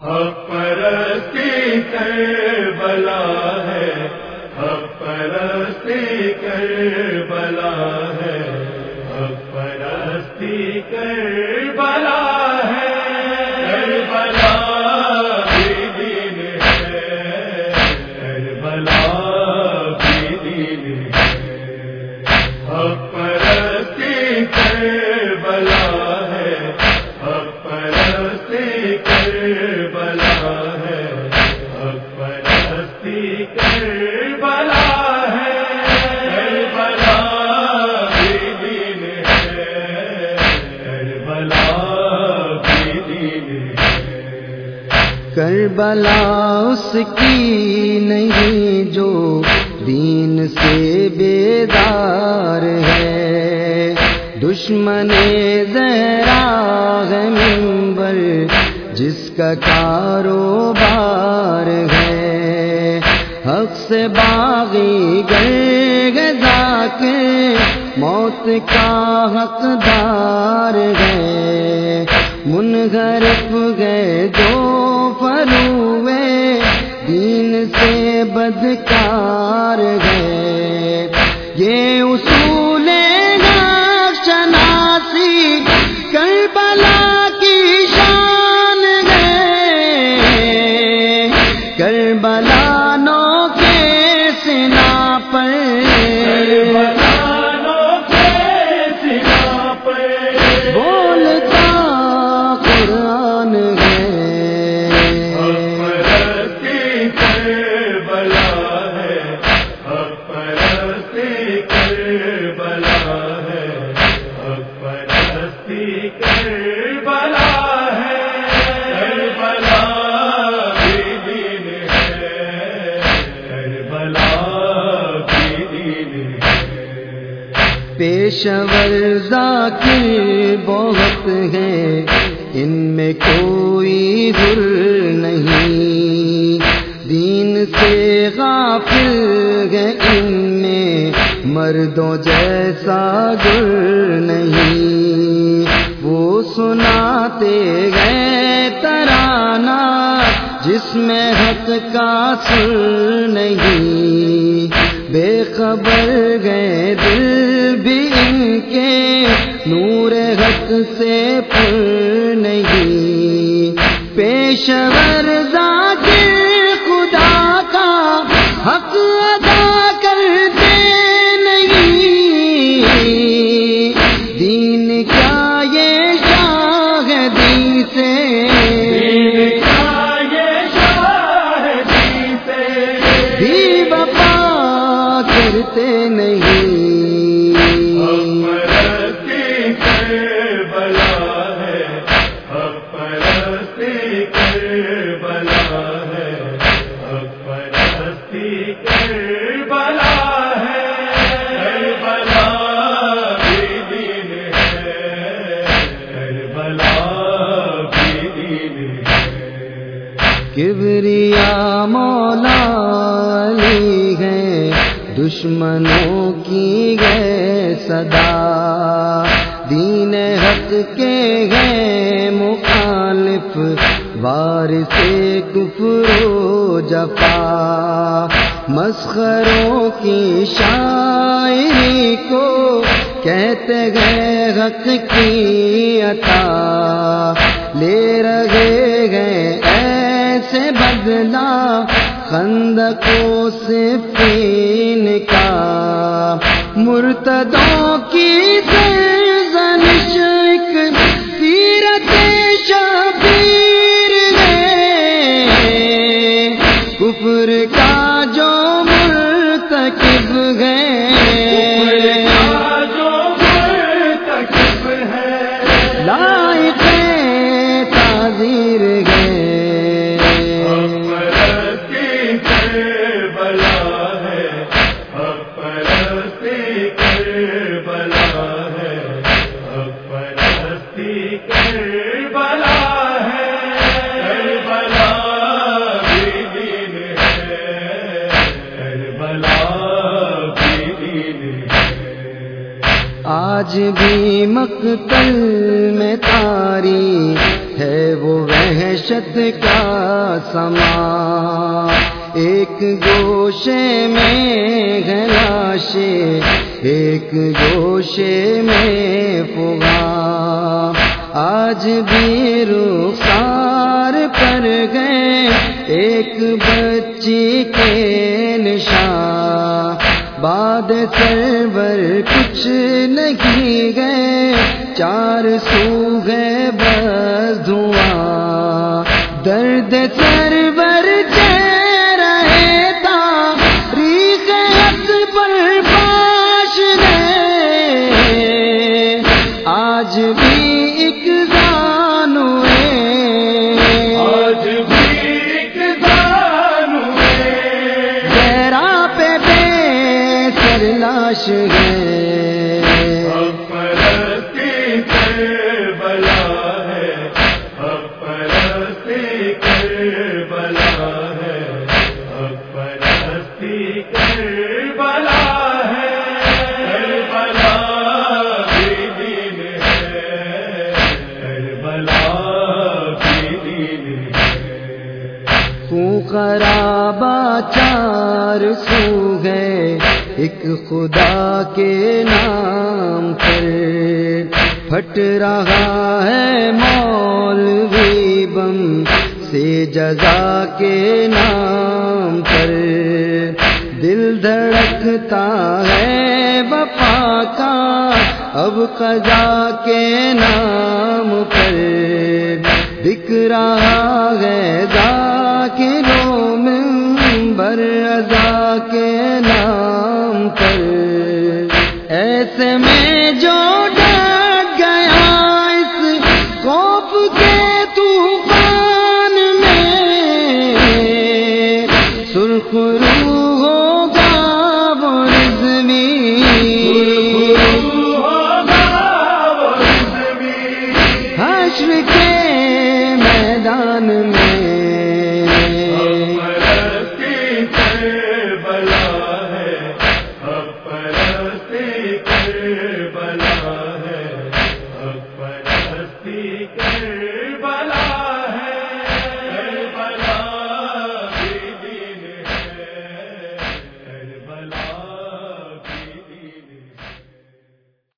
پرستی کر بلا ہے پرستی کر بلا ہے پرستی کر بلا ہے بلا دین ہے بلا دین ہے۔ پرستی کر بلا ہے پرستی کر کربلا اس کی نہیں جو دین سے بیدار ہے۔ دشمن زہرا ممبر جس کا کاروبار ہے۔ حق سے باغی گئے گزا کے موت کا حقدار ہے۔ منغرف گئے جو فروے دین سے بدکار گئے یہ اصول پیشور ذاکر بہت ہیں، ان میں کوئی گر نہیں۔ دین سے غافل ہے ان میں، مردوں جیسا گر نہیں۔ وہ سناتے گئے ترانہ، جس میں حق کا سر نہیں۔ بے خبر گئے سے پر نہیں۔ پیشور ذاکر خدا کا حق ادا کرتے نہیں۔ دین کیا یہ شاہ دی سے؟ بھی وفا کرتے نہیں۔ دشمنوں کی گئے صدا۔ دین حق کے گئے مخالف وار سے کفر و جفا۔ مسخروں کی شاعری کو کہتے گئے حق کی عطا۔ لے رہے گئے ایسے بدلا خندقوں سے پین کا مرتدوں کی سرزنش ایک سیرت شبیر ہے۔ کفر کا جو مرتکب گئے آج بھی مقتل میں تاری ہے وہ وحشت کا سما۔ ایک گوشے میں گلاشے ایک گوشے میں فغا۔ آج بھی رخار پر گئے ایک بچی کے نشان۔ باد سرور کچھ نہیں گئے چار سو گئے بس دھواں درد سرور خرابا چار سو گئے۔ ایک خدا کے نام پر پھٹ رہا ہے مولوی بم سے جزا کے نام پر۔ دل دھڑکتا ہے وفا کا اب قضا کے نام پر۔ دکھ رہا